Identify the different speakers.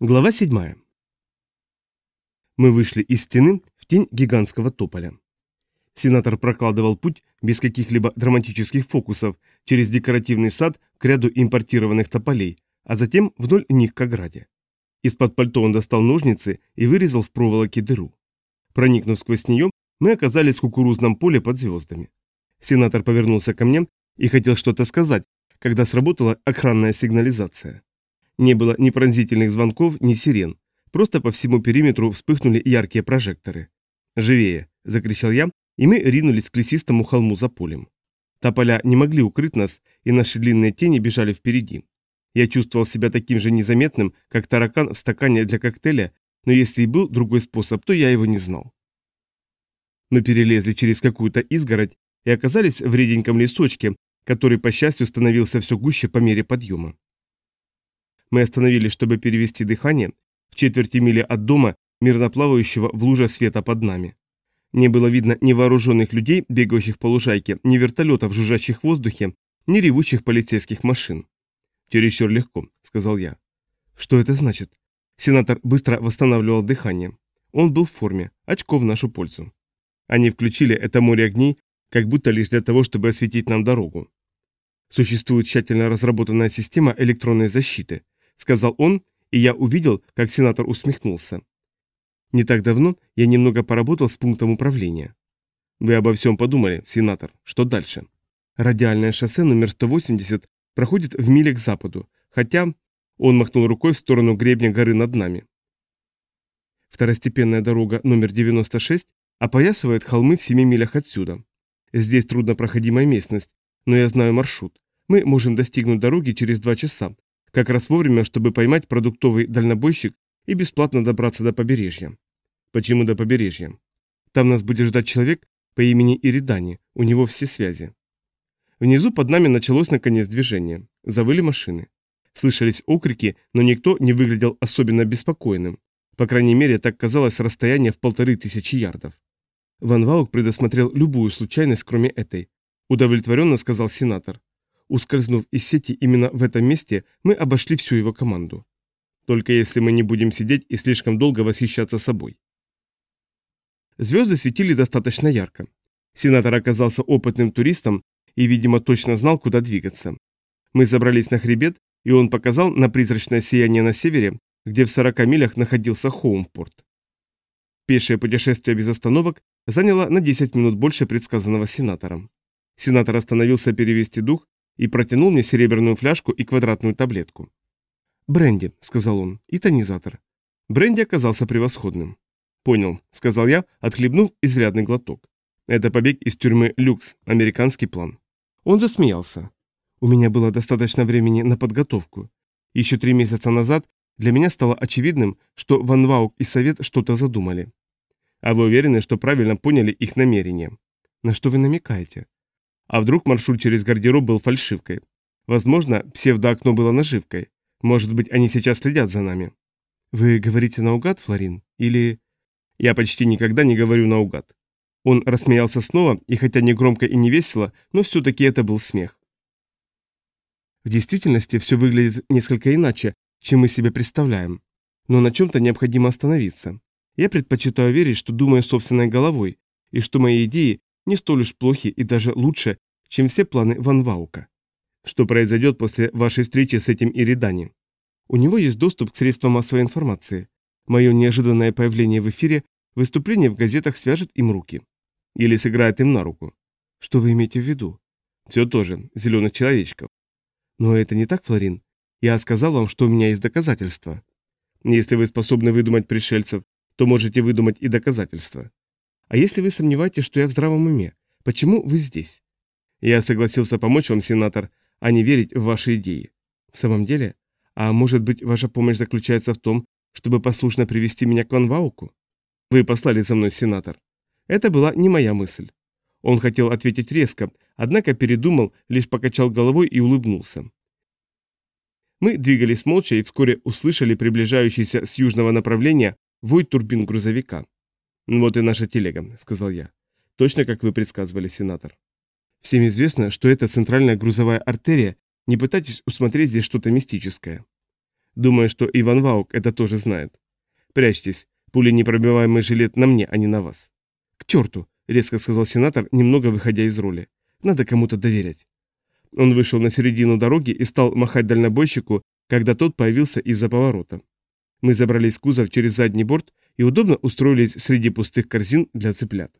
Speaker 1: Глава 7. Мы вышли из стены в тень гигантского тополя. Сенатор прокладывал путь без каких-либо драматических фокусов через декоративный сад к ряду импортированных тополей, а затем вдоль них к ограде. Из-под пальто он достал ножницы и вырезал в проволоке дыру. Проникнув сквозь нее, мы оказались в кукурузном поле под звездами. Сенатор повернулся ко мне и хотел что-то сказать, когда сработала охранная сигнализация. Не было ни пронзительных звонков, ни сирен. Просто по всему периметру вспыхнули яркие прожекторы. «Живее!» – закричал я, и мы ринулись к лесистому холму за полем. Тополя не могли укрыть нас, и наши длинные тени бежали впереди. Я чувствовал себя таким же незаметным, как таракан в стакане для коктейля, но если и был другой способ, то я его не знал. Мы перелезли через какую-то изгородь и оказались в реденьком лесочке, который, по счастью, становился все гуще по мере подъема. Мы остановились, чтобы перевести дыхание, в четверти мили от дома, мирно плавающего в луже света под нами. Не было видно ни вооруженных людей, бегающих по лужайке, ни вертолетов, жужжащих в воздухе, ни ревущих полицейских машин. «Чересчур легко», — сказал я. «Что это значит?» Сенатор быстро восстанавливал дыхание. Он был в форме, очко в нашу пользу. Они включили это море огней, как будто лишь для того, чтобы осветить нам дорогу. Существует тщательно разработанная система электронной защиты, сказал он, и я увидел, как сенатор усмехнулся. Не так давно я немного поработал с пунктом управления. Вы обо всем подумали, сенатор. Что дальше? Радиальное шоссе номер 180 проходит в миле к западу, хотя он махнул рукой в сторону гребня горы над нами. Второстепенная дорога номер 96 опоясывает холмы в 7 милях отсюда. Здесь труднопроходимая местность, но я знаю маршрут. Мы можем достигнуть дороги через два часа, как раз вовремя, чтобы поймать продуктовый дальнобойщик и бесплатно добраться до побережья. Почему до побережья? Там нас будет ждать человек по имени Иридани, у него все связи. Внизу под нами началось наконец движение. Завыли машины. Слышались окрики, но никто не выглядел особенно беспокойным. По крайней мере, так казалось с расстояния в полторы тысячи ярдов. Ван Ваук предусмотрел любую случайность, кроме этой. Удовлетворенно сказал сенатор. Ускользнув из сети именно в этом месте, мы обошли всю его команду. Только если мы не будем сидеть и слишком долго восхищаться собой. Звезды светили достаточно ярко. Сенатор оказался опытным туристом и, видимо, точно знал, куда двигаться. Мы забрались на хребет, и он показал на призрачное сияние на севере, где в 40 милях находился Хоумпорт. Пешее путешествие без остановок заняло на 10 минут больше предсказанного сенатором. Сенатор остановился перевести дух и протянул мне серебряную фляжку и квадратную таблетку. «Бренди», — сказал он, — «и тонизатор». Бренди оказался превосходным. «Понял», — сказал я, отхлебнув изрядный глоток. «Это побег из тюрьмы «Люкс», американский план». Он засмеялся. У меня было достаточно времени на подготовку. Еще три месяца назад для меня стало очевидным, что Ван Ваук и Совет что-то задумали. А вы уверены, что правильно поняли их намерения? На что вы намекаете? А вдруг маршрут через гардероб был фальшивкой? Возможно, псевдоокно было наживкой. Может быть, они сейчас следят за нами. Вы говорите наугад, Флорин? Или... Я почти никогда не говорю наугад. Он рассмеялся снова, и хотя не громко и не весело, но все-таки это был смех. В действительности все выглядит несколько иначе, чем мы себе представляем. Но на чем-то необходимо остановиться. Я предпочитаю верить, что думаю собственной головой, и что мои идеи не столь уж плохи и даже лучше, чем все планы Ван Ваука. Что произойдет после вашей встречи с этим Иридани? У него есть доступ к средствам массовой информации. Мое неожиданное появление в эфире, выступление в газетах свяжет им руки. Или сыграет им на руку. Что вы имеете в виду? Все тоже, зеленых человечков. Но это не так, Флорин. Я сказал вам, что у меня есть доказательства. Если вы способны выдумать пришельцев, то можете выдумать и доказательства. А если вы сомневаетесь, что я в здравом уме, почему вы здесь? Я согласился помочь вам, сенатор, а не верить в ваши идеи. В самом деле? А может быть, ваша помощь заключается в том, чтобы послушно привести меня к Ван Вауку? Вы послали за мной, сенатор. Это была не моя мысль. Он хотел ответить резко, однако передумал, лишь покачал головой и улыбнулся. Мы двигались молча и вскоре услышали приближающийся с южного направления вой турбин грузовика. «Вот и наша телега», — сказал я. «Точно, как вы предсказывали, сенатор». Всем известно, что это центральная грузовая артерия, не пытайтесь усмотреть здесь что-то мистическое. Думаю, что Иван Ваук это тоже знает. Прячьтесь, пуленепробиваемый жилет на мне, а не на вас. К черту, резко сказал сенатор, немного выходя из роли. Надо кому-то доверять. Он вышел на середину дороги и стал махать дальнобойщику, когда тот появился из-за поворота. Мы забрались в кузов через задний борт и удобно устроились среди пустых корзин для цыплят.